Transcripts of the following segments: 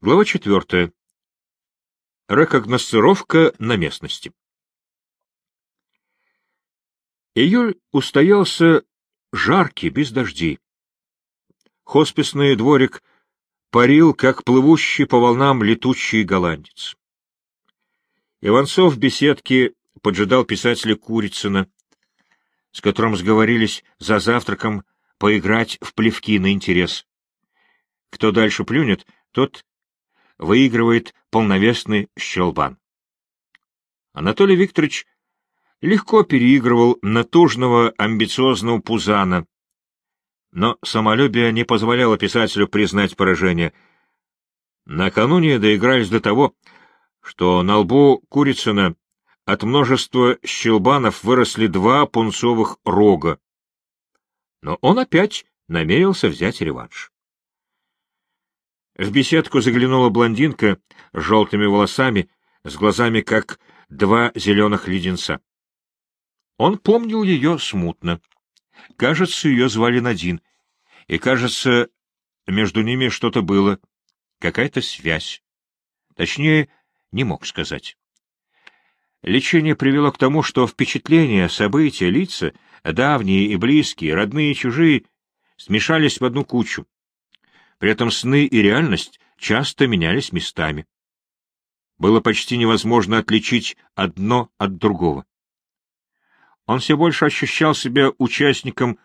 Глава четвертая. Рекогносцировка на местности. Июль устоялся жаркий, без дождей. Хосписный дворик парил, как плывущий по волнам летучий голландец. Иванцов в беседке поджидал писателя Курицына, с которым сговорились за завтраком поиграть в плевки на интерес. Кто дальше плюнет, тот выигрывает полновесный щелбан. Анатолий Викторович легко переигрывал натужного амбициозного Пузана, но самолюбие не позволяло писателю признать поражение. Накануне доигрались до того, что на лбу Курицына от множества щелбанов выросли два пунцовых рога. Но он опять намерился взять реванш. В беседку заглянула блондинка с желтыми волосами, с глазами, как два зеленых леденца. Он помнил ее смутно. Кажется, ее звали Надин, и, кажется, между ними что-то было, какая-то связь. Точнее, не мог сказать. Лечение привело к тому, что впечатления, события, лица, давние и близкие, родные и чужие, смешались в одну кучу. При этом сны и реальность часто менялись местами. Было почти невозможно отличить одно от другого. Он все больше ощущал себя участником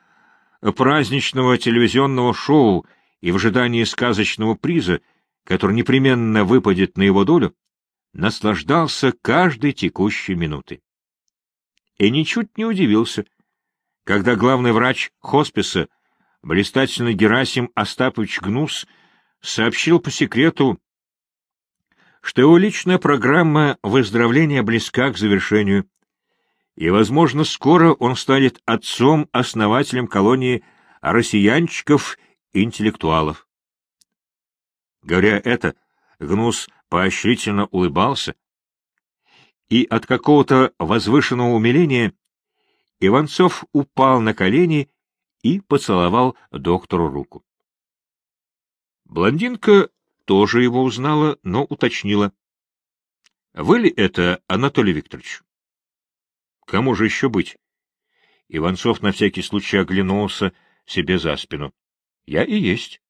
праздничного телевизионного шоу и в ожидании сказочного приза, который непременно выпадет на его долю, наслаждался каждой текущей минутой. И ничуть не удивился, когда главный врач хосписа блистательный Герасим Остапович Гнус сообщил по секрету, что его личная программа выздоровления близка к завершению, и, возможно, скоро он станет отцом-основателем колонии россиянчиков-интеллектуалов. Говоря это, Гнус поощрительно улыбался, и от какого-то возвышенного умиления Иванцов упал на колени и поцеловал доктору руку. Блондинка тоже его узнала, но уточнила. — Вы ли это, Анатолий Викторович? — Кому же еще быть? Иванцов на всякий случай оглянулся себе за спину. — Я и есть.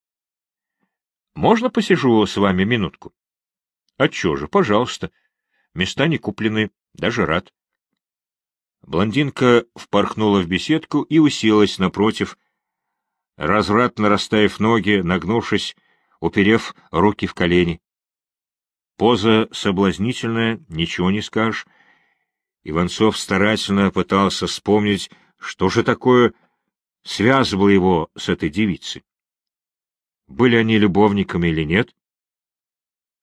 — Можно посижу с вами минутку? — Отчего же, пожалуйста. Места не куплены, даже рад. Блондинка впорхнула в беседку и уселась напротив, развратно расставив ноги, нагнувшись, уперев руки в колени. Поза соблазнительная, ничего не скажешь. Иванцов старательно пытался вспомнить, что же такое связывало его с этой девицей. Были они любовниками или нет?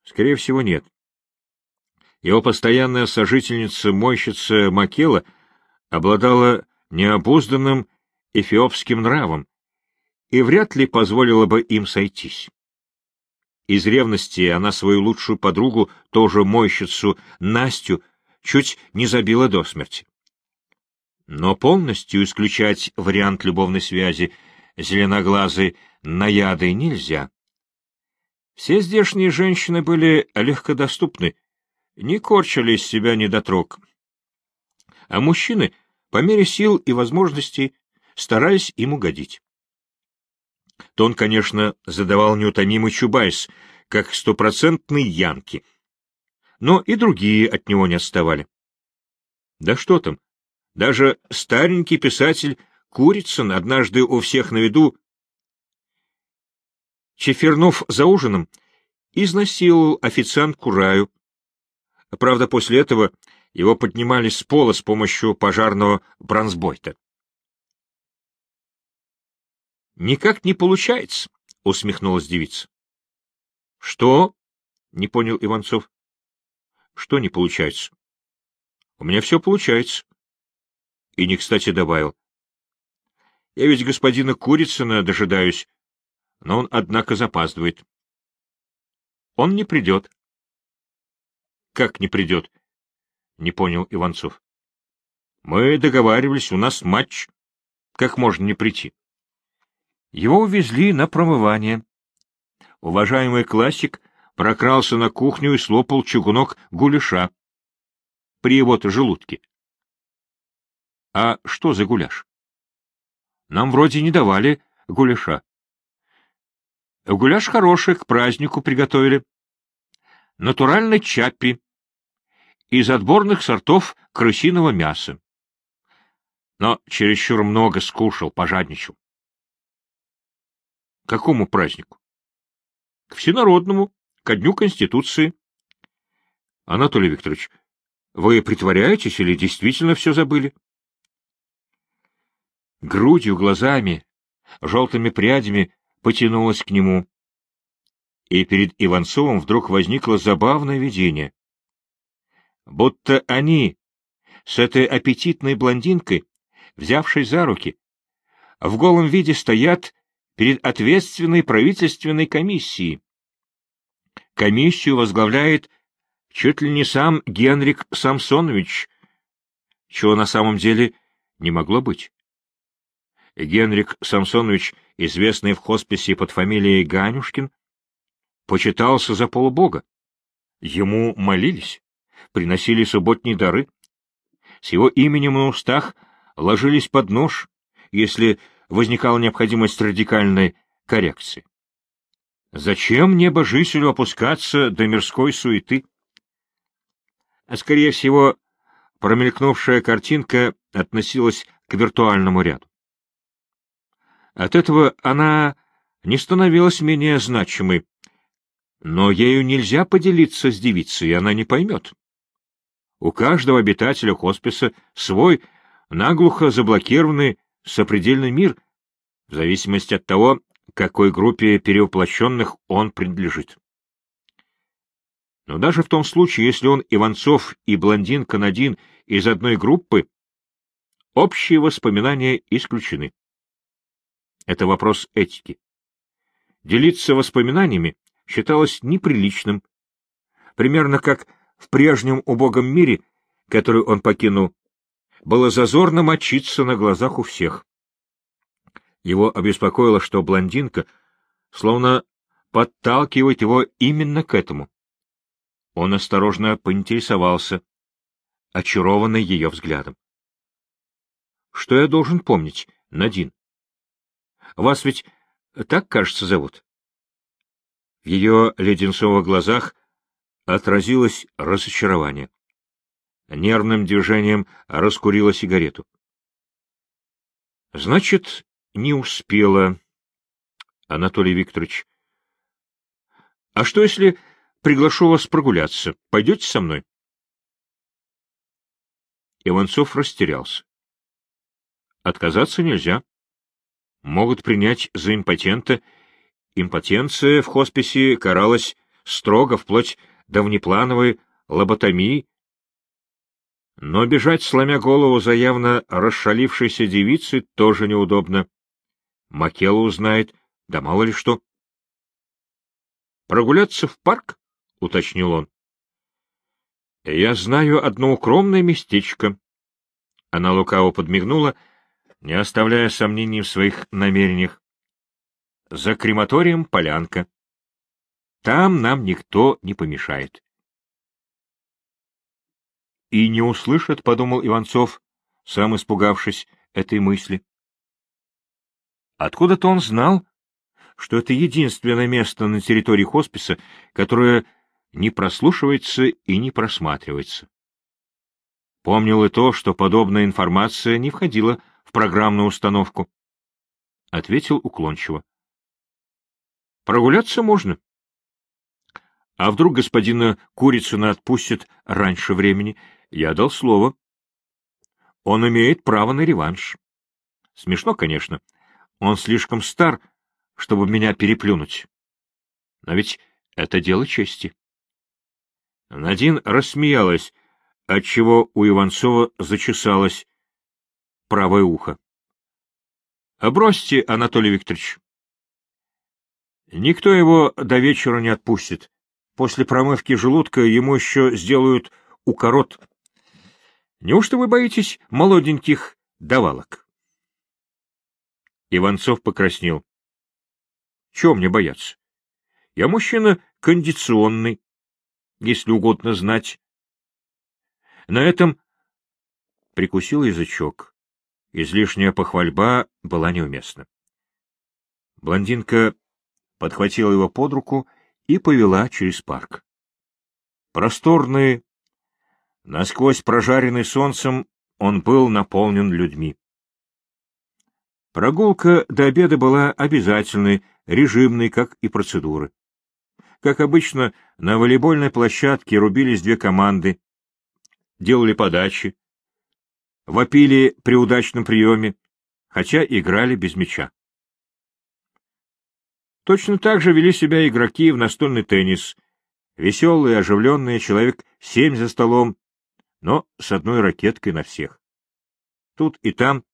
Скорее всего, нет. Его постоянная сожительница-мойщица Макела — обладала необузданным эфиопским нравом и вряд ли позволила бы им сойтись. Из ревности она свою лучшую подругу, тоже мойщицу, Настю, чуть не забила до смерти. Но полностью исключать вариант любовной связи зеленоглазой наядой нельзя. Все здешние женщины были легкодоступны, не корчили из себя недотрог. А мужчины по мере сил и возможностей стараясь им угодить. Тон, конечно, задавал неутомимый Чубайс, как стопроцентный Янки. Но и другие от него не отставали. Да что там, даже старенький писатель Курицын однажды у всех на виду, чефернув за ужином, изнасиловал официантку Раю. Правда, после этого его поднимали с пола с помощью пожарного бронзбойта. «Никак не получается», — усмехнулась девица. «Что?» — не понял Иванцов. «Что не получается?» «У меня все получается». И не кстати добавил. «Я ведь господина Курицына дожидаюсь, но он, однако, запаздывает». «Он не придет». «Как не придет?» Не понял Иванцов. — Мы договаривались, у нас матч. Как можно не прийти? Его увезли на промывание. Уважаемый классик прокрался на кухню и слопал чугунок гуляша при его-то желудке. А что за гуляш? Нам вроде не давали гуляша. Гуляш хороший, к празднику приготовили. Натуральный чаппи. Из отборных сортов крысиного мяса. Но чересчур много скушал, пожадничал. Какому празднику? К всенародному, ко дню Конституции. Анатолий Викторович, вы притворяетесь или действительно все забыли? Грудью, глазами, желтыми прядями потянулась к нему. И перед Иванцовым вдруг возникло забавное видение. Будто они с этой аппетитной блондинкой, взявшей за руки, в голом виде стоят перед ответственной правительственной комиссией. Комиссию возглавляет чуть ли не сам Генрик Самсонович, чего на самом деле не могло быть. Генрик Самсонович, известный в хосписе под фамилией Ганюшкин, почитался за полубога. Ему молились, приносили субботние дары. С его именем на устах ложились под нож, если возникала необходимость радикальной коррекции. Зачем небожителю опускаться до мирской суеты? А, скорее всего, промелькнувшая картинка относилась к виртуальному ряду. От этого она не становилась менее значимой, но ею нельзя поделиться с девицей, она не поймет. У каждого обитателя хосписа свой, наглухо заблокированный сопредельный мир, в зависимости от того, какой группе перевоплощенных он принадлежит. Но даже в том случае, если он Иванцов и блондинка Надин из одной группы, общие воспоминания исключены. Это вопрос этики. Делиться воспоминаниями считалось неприличным, примерно как в прежнем убогом мире, который он покинул, было зазорно мочиться на глазах у всех. Его обеспокоило, что блондинка словно подталкивает его именно к этому. Он осторожно поинтересовался, очарованный ее взглядом. — Что я должен помнить, Надин? Вас ведь так, кажется, зовут? В ее леденцовых глазах отразилось разочарование. Нервным движением раскурила сигарету. — Значит, не успела, Анатолий Викторович. — А что, если приглашу вас прогуляться? Пойдете со мной? Иванцов растерялся. Отказаться нельзя могут принять за импотента. Импотенция в хосписе каралась строго, вплоть до внеплановой лоботомии. Но бежать, сломя голову за явно расшалившейся девицей, тоже неудобно. Макела узнает, да мало ли что. «Прогуляться в парк?» — уточнил он. «Я знаю одно укромное местечко». Она лукаво подмигнула — не оставляя сомнений в своих намерениях. За крематорием полянка. Там нам никто не помешает. И не услышат, — подумал Иванцов, сам испугавшись этой мысли. Откуда-то он знал, что это единственное место на территории хосписа, которое не прослушивается и не просматривается. Помнил и то, что подобная информация не входила в программную установку. Ответил уклончиво. Прогуляться можно. А вдруг господина Курицына отпустят раньше времени? Я дал слово. Он имеет право на реванш. Смешно, конечно. Он слишком стар, чтобы меня переплюнуть. Но ведь это дело чести. Надин рассмеялась, отчего у Иванцова зачесалась правое ухо. — Бросьте, Анатолий Викторович. Никто его до вечера не отпустит. После промывки желудка ему еще сделают укорот. Неужто вы боитесь молоденьких давалок? Иванцов покраснел. — Чего мне бояться? Я мужчина кондиционный, если угодно знать. На этом прикусил язычок. Излишняя похвальба была неуместна. Блондинка подхватила его под руку и повела через парк. Просторный, насквозь прожаренный солнцем, он был наполнен людьми. Прогулка до обеда была обязательной, режимной, как и процедуры. Как обычно, на волейбольной площадке рубились две команды, делали подачи, вопили при удачном приеме, хотя играли без мяча. Точно так же вели себя игроки в настольный теннис. Веселые, оживленные, человек семь за столом, но с одной ракеткой на всех. Тут и там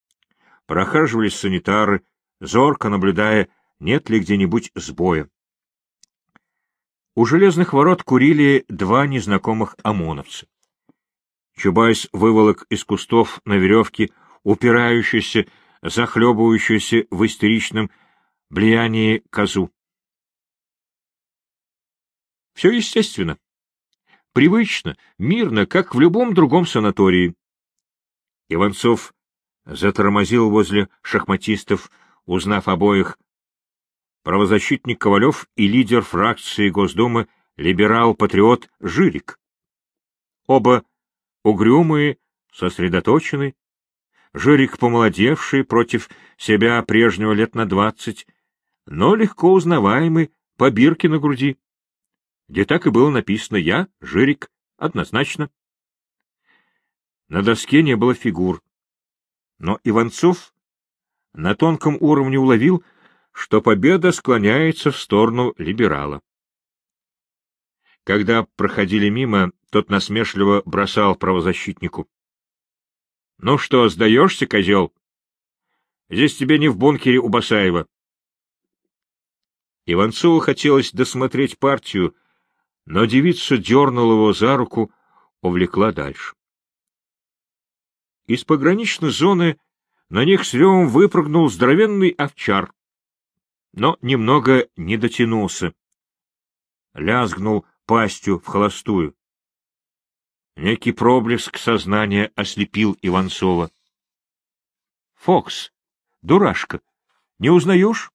прохаживались санитары, зорко наблюдая, нет ли где-нибудь сбоя. У железных ворот курили два незнакомых ОМОНовца. Чубайс выволок из кустов на веревке, упирающийся, захлебывающийся в истеричном влиянии козу. Все естественно. Привычно, мирно, как в любом другом санатории. Иванцов затормозил возле шахматистов, узнав обоих. Правозащитник Ковалев и лидер фракции Госдумы либерал-патриот Жирик. Оба угрюмые, сосредоточенный, Жирик помолодевший против себя прежнего лет на двадцать, но легко узнаваемый по бирке на груди, где так и было написано «Я, Жирик», однозначно. На доске не было фигур, но Иванцов на тонком уровне уловил, что победа склоняется в сторону либерала. Когда проходили мимо, тот насмешливо бросал правозащитнику. — Ну что, сдаешься, козел? Здесь тебе не в бункере у Басаева. Иванцову хотелось досмотреть партию, но девица дернула его за руку, увлекла дальше. Из пограничной зоны на них с ревом выпрыгнул здоровенный овчар, но немного не дотянулся. Лязгнул пастью в холостую. Некий проблеск сознания ослепил Иванцова. — Фокс, дурашка, не узнаешь?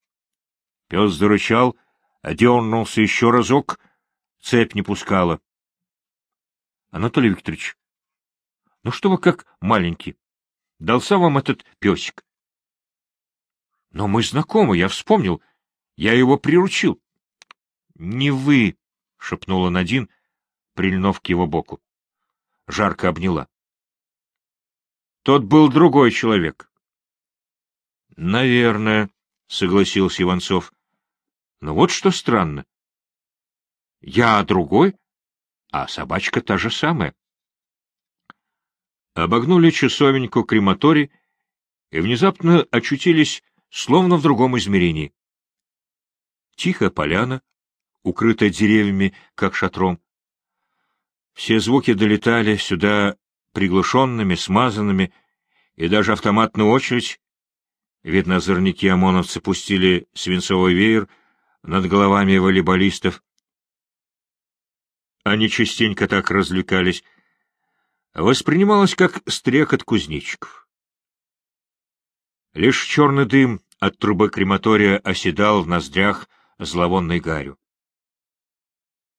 Пес зарычал, дернулся еще разок, цепь не пускала. — Анатолий Викторович, ну что вы как маленький? Дался вам этот песик? — Но мы знакомы, я вспомнил. Я его приручил. — Не вы, — шепнула Надин, прильнув к его боку жарко обняла. Тот был другой человек. — Наверное, — согласился Иванцов. — Но вот что странно. Я другой, а собачка та же самая. Обогнули часовеньку крематорий и внезапно очутились словно в другом измерении. Тихая поляна, укрытая деревьями, как шатром. Все звуки долетали сюда приглушенными, смазанными, и даже автоматную очередь, видно, озорники ОМОНовцы пустили свинцовый веер над головами волейболистов. Они частенько так развлекались, воспринималось как стрекот кузнечиков. Лишь черный дым от трубы крематория оседал в ноздрях зловонной гарью.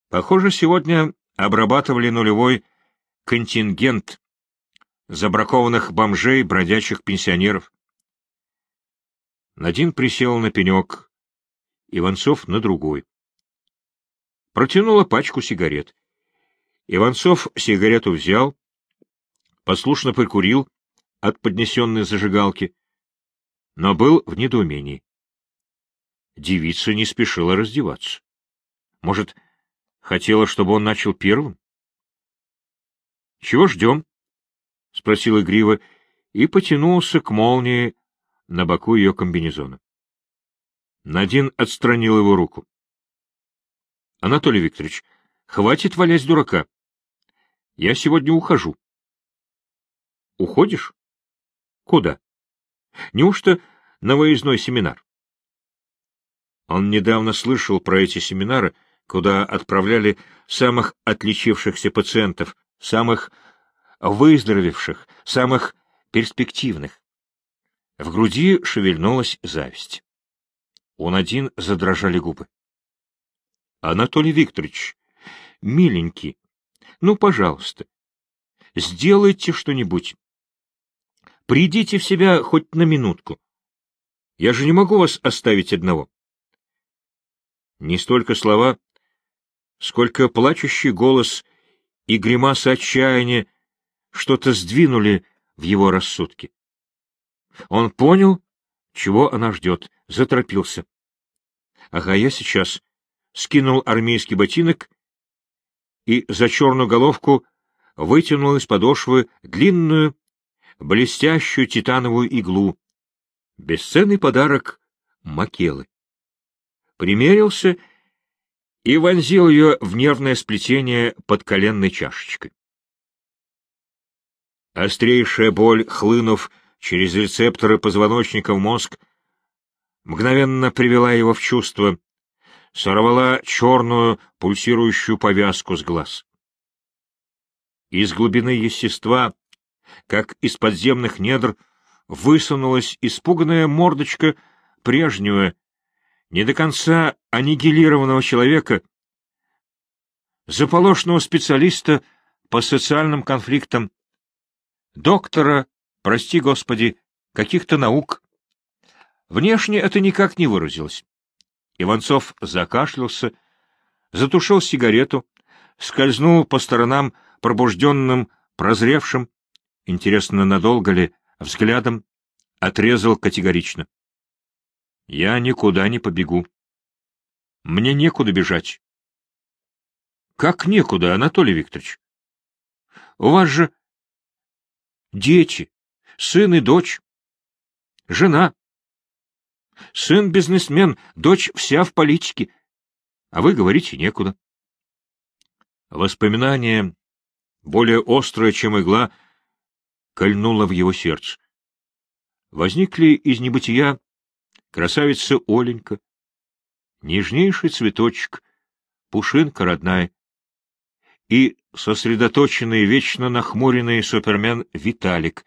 Похоже, сегодня обрабатывали нулевой контингент забракованных бомжей, бродячих пенсионеров. Надин присел на пенек, Иванцов на другой. Протянула пачку сигарет. Иванцов сигарету взял, послушно прикурил от поднесенной зажигалки, но был в недоумении. Девица не спешила раздеваться. Может, Хотела, чтобы он начал первым? — Чего ждем? — спросил игриво и потянулся к молнии на боку ее комбинезона. Надин отстранил его руку. — Анатолий Викторович, хватит валять дурака. Я сегодня ухожу. — Уходишь? — Куда? — Неужто на выездной семинар? Он недавно слышал про эти семинары, куда отправляли самых отличившихся пациентов, самых выздоровевших, самых перспективных. В груди шевельнулась зависть. Он один задрожали губы. — Анатолий Викторович, миленький, ну, пожалуйста, сделайте что-нибудь. Придите в себя хоть на минутку. Я же не могу вас оставить одного. Не столько слова, сколько плачущий голос и гримаса отчаяния что-то сдвинули в его рассудке. Он понял, чего она ждет, заторопился. Ага, я сейчас. Скинул армейский ботинок и за черную головку вытянул из подошвы длинную, блестящую титановую иглу. Бесценный подарок Макелы. Примерился и вонзил ее в нервное сплетение под коленной чашечкой. Острейшая боль, хлынув через рецепторы позвоночника в мозг, мгновенно привела его в чувство, сорвала черную пульсирующую повязку с глаз. Из глубины естества, как из подземных недр, высунулась испуганная мордочка прежнего, не до конца аннигилированного человека, заполошного специалиста по социальным конфликтам, доктора, прости господи, каких-то наук. Внешне это никак не выразилось. Иванцов закашлялся, затушил сигарету, скользнул по сторонам пробужденным, прозревшим, интересно, надолго ли, взглядом, отрезал категорично. — Я никуда не побегу. Мне некуда бежать. — Как некуда, Анатолий Викторович? У вас же дети, сын и дочь, жена. Сын бизнесмен, дочь вся в политике, а вы говорите некуда. Воспоминание, более острое, чем игла, кольнуло в его сердце. Возникли из небытия красавица Оленька, нежнейший цветочек, пушинка родная, и сосредоточенный, вечно нахмуренный супермен Виталик,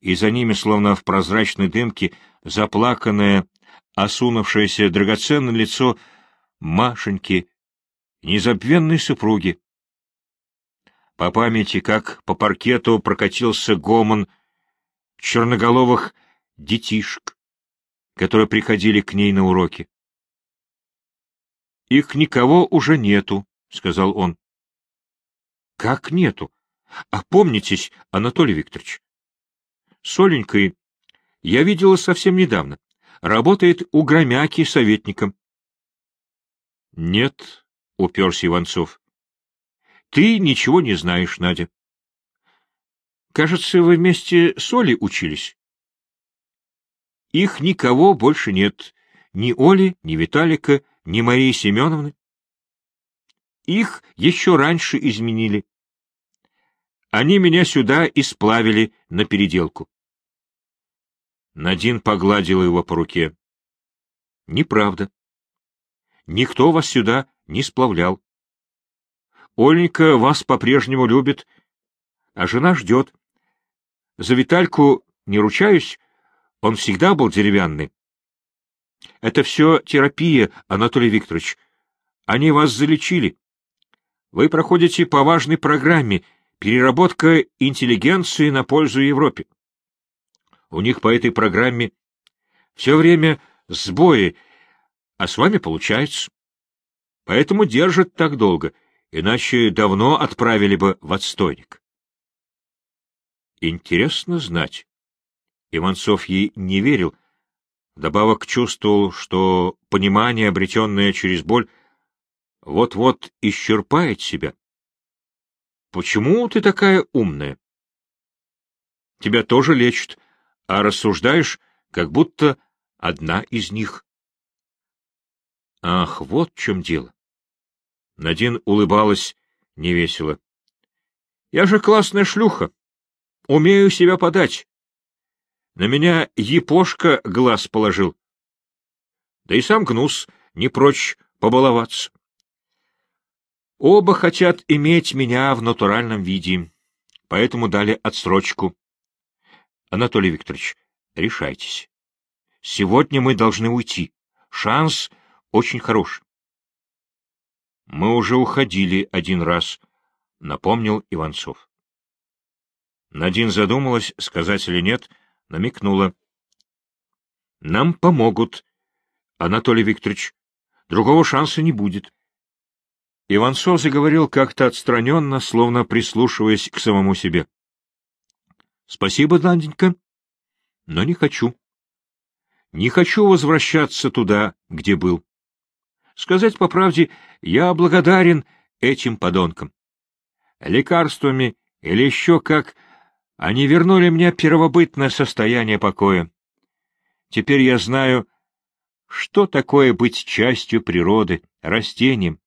и за ними, словно в прозрачной дымке, заплаканное, осунувшееся драгоценное лицо Машеньки, незабвенной супруги. По памяти, как по паркету прокатился гомон черноголовых детишек, которые приходили к ней на уроки. — Их никого уже нету, — сказал он. — Как нету? Опомнитесь, Анатолий Викторович. С Оленькой я видела совсем недавно. Работает у Громяки советником. — Нет, — уперся Иванцов. — Ты ничего не знаешь, Надя. — Кажется, вы вместе с Олей учились. — Их никого больше нет. Ни Оли, ни Виталика, ни Марии Семеновны. Их еще раньше изменили. Они меня сюда и сплавили на переделку. Надин погладил его по руке. — Неправда. Никто вас сюда не сплавлял. Оленька вас по-прежнему любит, а жена ждет. За Витальку не ручаюсь, он всегда был деревянный. Это все терапия, Анатолий Викторович. Они вас залечили. Вы проходите по важной программе «Переработка интеллигенции на пользу Европе». У них по этой программе все время сбои, а с вами получается. Поэтому держат так долго, иначе давно отправили бы в отстойник. Интересно знать. Иванцов ей не верил, вдобавок чувствовал, что понимание, обретенное через боль, вот-вот исчерпает себя. Почему ты такая умная? Тебя тоже лечат, а рассуждаешь, как будто одна из них. Ах, вот в чем дело. Надин улыбалась невесело. Я же классная шлюха. Умею себя подать. На меня епошка глаз положил. Да и сам гнус не прочь побаловаться. Оба хотят иметь меня в натуральном виде, поэтому дали отсрочку. Анатолий Викторович, решайтесь. Сегодня мы должны уйти. Шанс очень хороший. Мы уже уходили один раз, — напомнил Иванцов. Надин задумалась, сказать или нет, намекнула. — Нам помогут, Анатолий Викторович. Другого шанса не будет. Иванцов заговорил как-то отстраненно, словно прислушиваясь к самому себе. — Спасибо, Наденька, но не хочу. Не хочу возвращаться туда, где был. Сказать по правде, я благодарен этим подонкам. Лекарствами или еще как они вернули мне первобытное состояние покоя. Теперь я знаю, что такое быть частью природы, растением.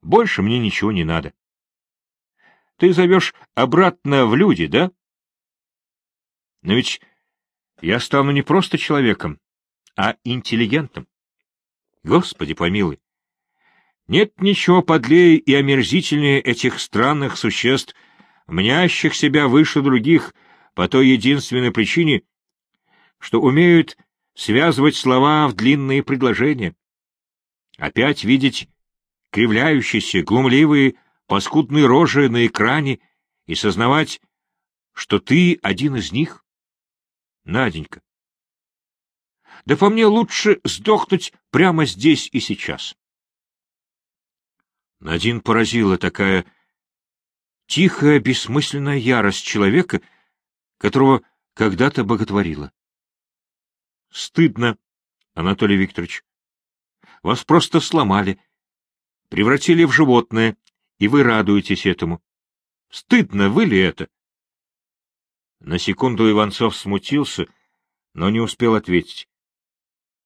Больше мне ничего не надо. Ты зовешь обратно в люди, да? Но ведь я стану не просто человеком, а интеллигентом. Господи помилуй! Нет ничего подлее и омерзительнее этих странных существ, мнящих себя выше других по той единственной причине, что умеют связывать слова в длинные предложения. Опять видеть кривляющиеся, глумливые, паскудные рожи на экране и сознавать, что ты один из них? Наденька. Да по мне лучше сдохнуть прямо здесь и сейчас. Надин поразила такая тихая, бессмысленная ярость человека, которого когда-то боготворила. Стыдно, Анатолий Викторович. Вас просто сломали, превратили в животное, и вы радуетесь этому. Стыдно, вы ли это? На секунду Иванцов смутился, но не успел ответить.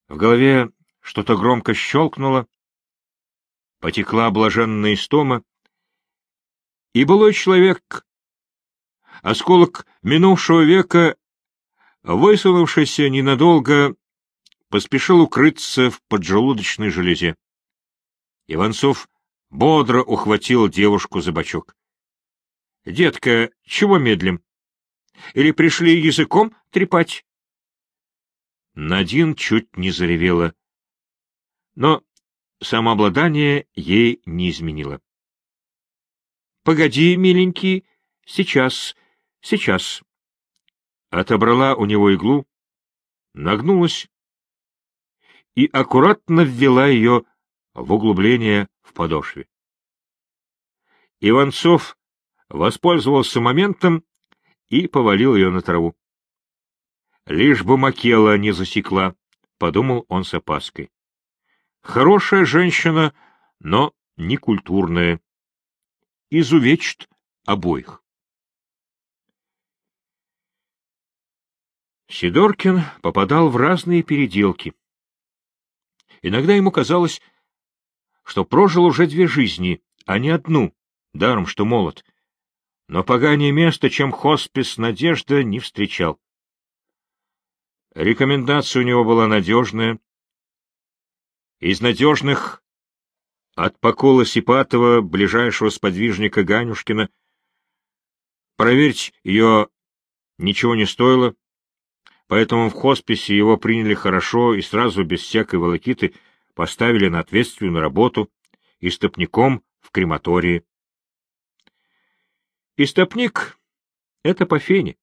В голове что-то громко щелкнуло, потекла блаженная истома, и былой человек, осколок минувшего века, высунувшийся ненадолго, поспешил укрыться в поджелудочной железе. Иванцов бодро ухватил девушку за бочок. — Детка, чего медлим? Или пришли языком трепать? Надин чуть не заревела. Но самообладание ей не изменило. — Погоди, миленький, сейчас, сейчас. Отобрала у него иглу, нагнулась и аккуратно ввела ее в углубление в подошве. Иванцов воспользовался моментом и повалил ее на траву. Лишь бы Макела не засекла, — подумал он с опаской. Хорошая женщина, но некультурная. Изувечит обоих. Сидоркин попадал в разные переделки. Иногда ему казалось, что прожил уже две жизни, а не одну, даром что молод. Но поганее место, чем хоспис «Надежда», не встречал. Рекомендация у него была надежная, из надежных от Покола Сипатова, ближайшего сподвижника Ганюшкина. Проверить ее ничего не стоило, поэтому в хосписе его приняли хорошо и сразу, без всякой волокиты, поставили на ответственную работу истопником в крематории. Истопник — это по фене.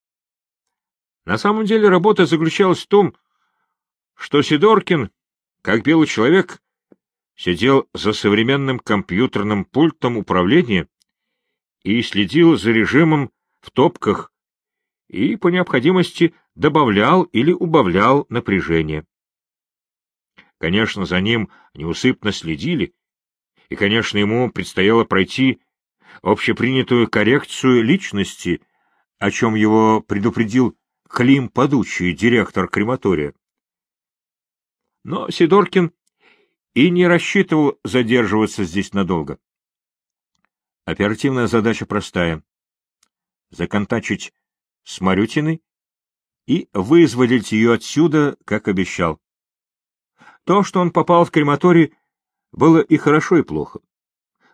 На самом деле работа заключалась в том, что Сидоркин как белый человек, сидел за современным компьютерным пультом управления и следил за режимом в топках и, по необходимости, добавлял или убавлял напряжение. Конечно, за ним неусыпно следили, и, конечно, ему предстояло пройти общепринятую коррекцию личности, о чем его предупредил Клим Подучий, директор крематория. Но Сидоркин и не рассчитывал задерживаться здесь надолго. Оперативная задача простая — законтачить с Марютиной и вызволить ее отсюда, как обещал. То, что он попал в крематорий, было и хорошо, и плохо.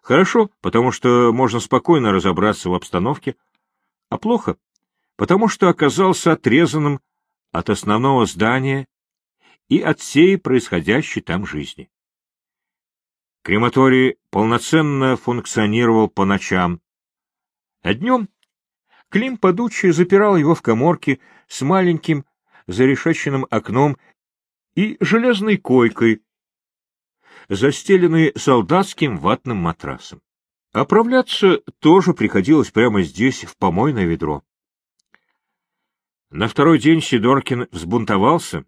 Хорошо, потому что можно спокойно разобраться в обстановке, а плохо, потому что оказался отрезанным от основного здания и от всей происходящей там жизни. Крематорий полноценно функционировал по ночам, а днем Клим Падучи запирал его в коморке с маленьким зарешеченным окном и железной койкой, застеленной солдатским ватным матрасом. Оправляться тоже приходилось прямо здесь, в помойное ведро. На второй день Сидоркин взбунтовался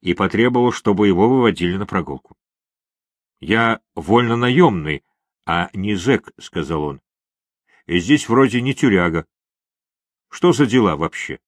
и потребовал, чтобы его выводили на прогулку. — Я вольно наемный, а не зэк, — сказал он. — здесь вроде не тюряга. Что за дела вообще?